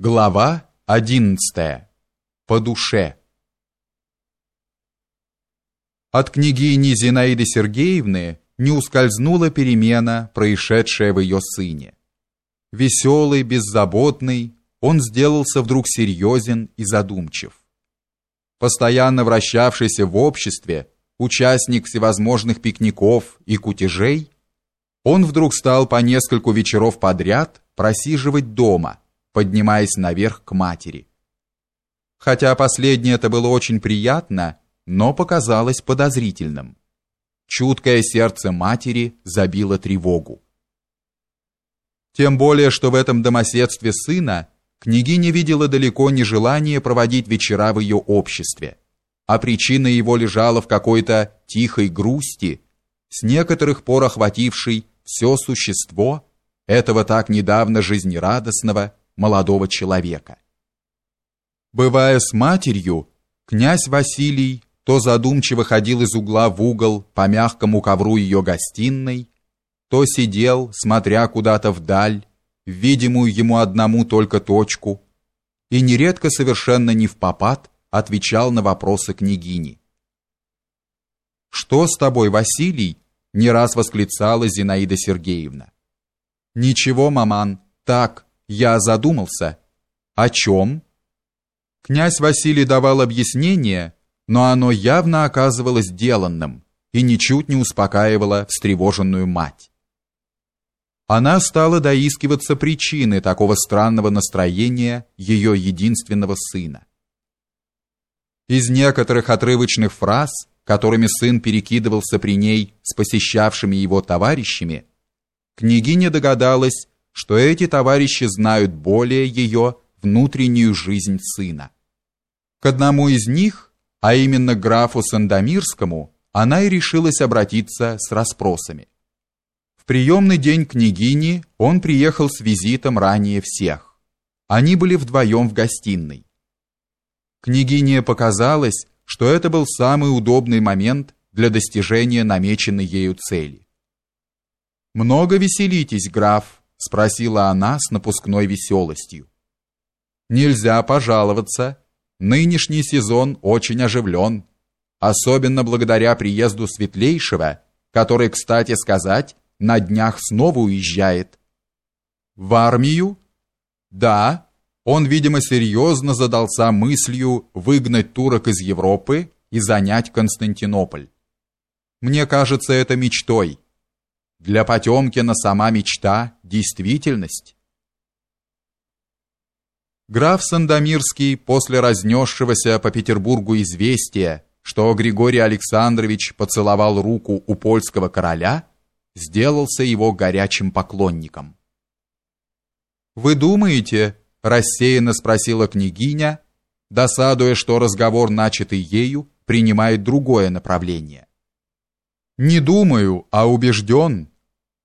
Глава 11. По душе. От княгини Зинаиды Сергеевны не ускользнула перемена, происшедшая в ее сыне. Веселый, беззаботный, он сделался вдруг серьезен и задумчив. Постоянно вращавшийся в обществе, участник всевозможных пикников и кутежей, он вдруг стал по нескольку вечеров подряд просиживать дома – поднимаясь наверх к матери. Хотя последнее это было очень приятно, но показалось подозрительным. Чуткое сердце матери забило тревогу. Тем более, что в этом домоседстве сына княгиня видела далеко не желание проводить вечера в ее обществе, а причина его лежала в какой-то тихой грусти, с некоторых пор охватившей все существо этого так недавно жизнерадостного молодого человека. Бывая с матерью, князь Василий то задумчиво ходил из угла в угол по мягкому ковру ее гостиной, то сидел, смотря куда-то вдаль, в видимую ему одному только точку, и нередко совершенно не в попад отвечал на вопросы княгини. «Что с тобой, Василий?» — не раз восклицала Зинаида Сергеевна. «Ничего, маман, так, я задумался. О чем? Князь Василий давал объяснение, но оно явно оказывалось деланным и ничуть не успокаивало встревоженную мать. Она стала доискиваться причины такого странного настроения ее единственного сына. Из некоторых отрывочных фраз, которыми сын перекидывался при ней с посещавшими его товарищами, княгиня догадалась, что эти товарищи знают более ее внутреннюю жизнь сына. К одному из них, а именно графу Сандомирскому, она и решилась обратиться с расспросами. В приемный день княгини он приехал с визитом ранее всех. Они были вдвоем в гостиной. Княгине показалось, что это был самый удобный момент для достижения намеченной ею цели. «Много веселитесь, граф», спросила она с напускной веселостью. Нельзя пожаловаться. Нынешний сезон очень оживлен, особенно благодаря приезду Светлейшего, который, кстати сказать, на днях снова уезжает. В армию? Да, он, видимо, серьезно задался мыслью выгнать турок из Европы и занять Константинополь. Мне кажется это мечтой. Для Потемкина сама мечта – действительность. Граф Сандомирский после разнесшегося по Петербургу известия, что Григорий Александрович поцеловал руку у польского короля, сделался его горячим поклонником. «Вы думаете?» – рассеянно спросила княгиня, досадуя, что разговор, начатый ею, принимает другое направление. Не думаю, а убежден.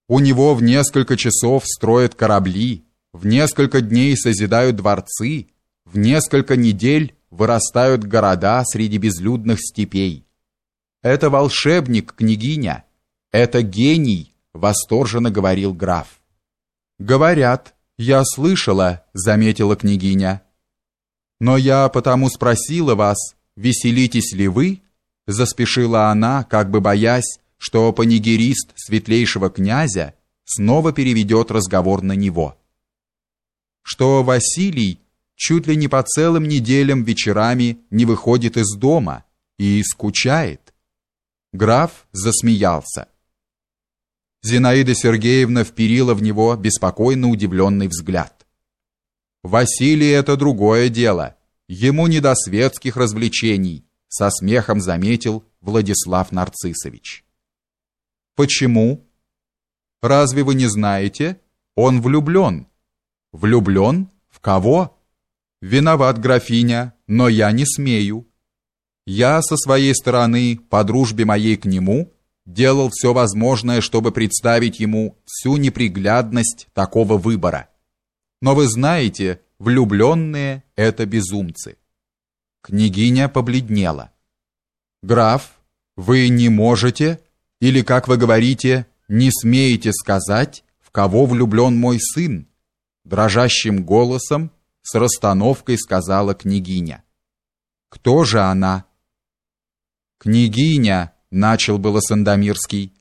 У него в несколько часов строят корабли, в несколько дней созидают дворцы, в несколько недель вырастают города среди безлюдных степей. Это волшебник, княгиня, это гений, восторженно говорил граф. Говорят, я слышала, заметила княгиня. Но я потому спросила вас, веселитесь ли вы? Заспешила она, как бы боясь, что панигерист светлейшего князя снова переведет разговор на него. Что Василий чуть ли не по целым неделям вечерами не выходит из дома и скучает. Граф засмеялся. Зинаида Сергеевна вперила в него беспокойно удивленный взгляд. Василий это другое дело. Ему не до светских развлечений, со смехом заметил Владислав Нарциссович. Почему? Разве вы не знаете? Он влюблен. Влюблен? В кого? Виноват, графиня, но я не смею. Я со своей стороны, по дружбе моей к нему, делал все возможное, чтобы представить ему всю неприглядность такого выбора. Но вы знаете, влюбленные — это безумцы. Княгиня побледнела. «Граф, вы не можете...» Или, как вы говорите, не смеете сказать, в кого влюблён мой сын?» Дрожащим голосом с расстановкой сказала княгиня. «Кто же она?» «Княгиня», — начал было Сандомирский,